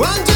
완전